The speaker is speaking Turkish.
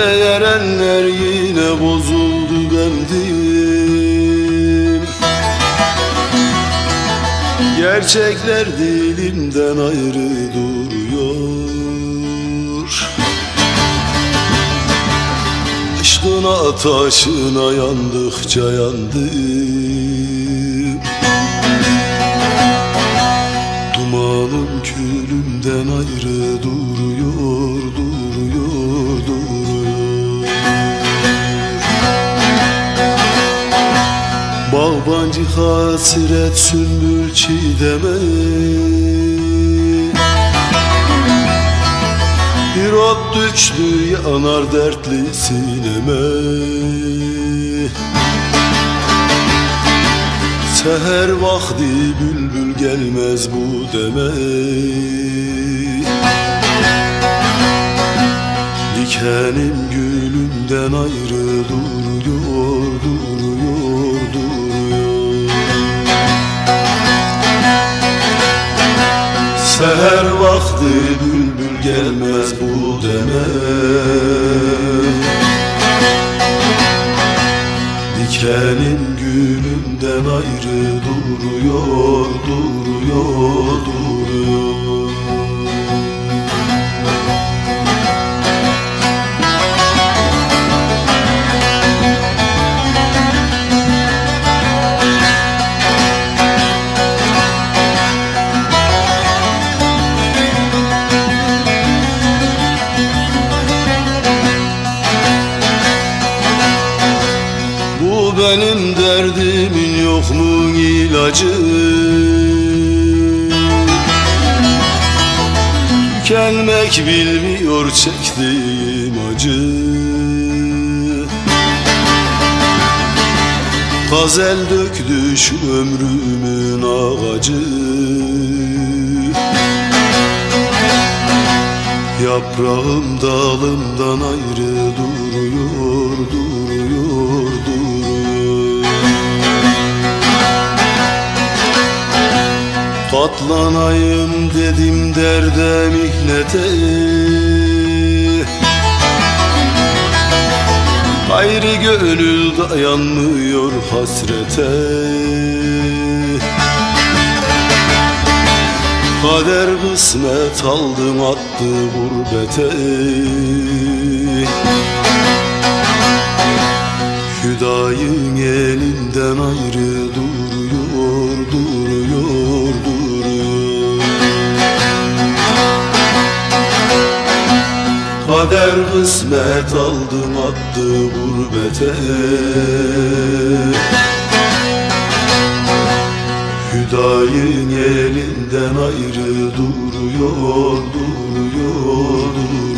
Beğenenler yine bozuldu bendim Gerçekler dilimden ayrı duruyor. Aşkına taşına yandıkça yandım. Dumanım külümden ayrı hasret sümbül çiğdeme Bir ot düştü yanar dertli sineme. Seher vakti bülbül gelmez bu deme. Dikenim gülümden ayrı duruyor, Seher vakti bülbül gelmez bu deme. Dikenim gülümden ayrı duruyor, duruyor, duruyor benim derdimin yok mu ilacı? Tükenmek bilmiyor çektiğim acı. Gazel döktü şu ömrümün ağacı. Yaprağım dalımdan ayrı duruyor, duruyor, duruyor Katlanayım dedim derde mihnete Gayrı gönül dayanmıyor hasrete. Kader kısmet aldım attı gurbete. Hüdayın elinden ayrı duruyor, Her kısmet aldım attı gurbete. Hüdayın elinden ayrı duruyor, duruyor, duruyor.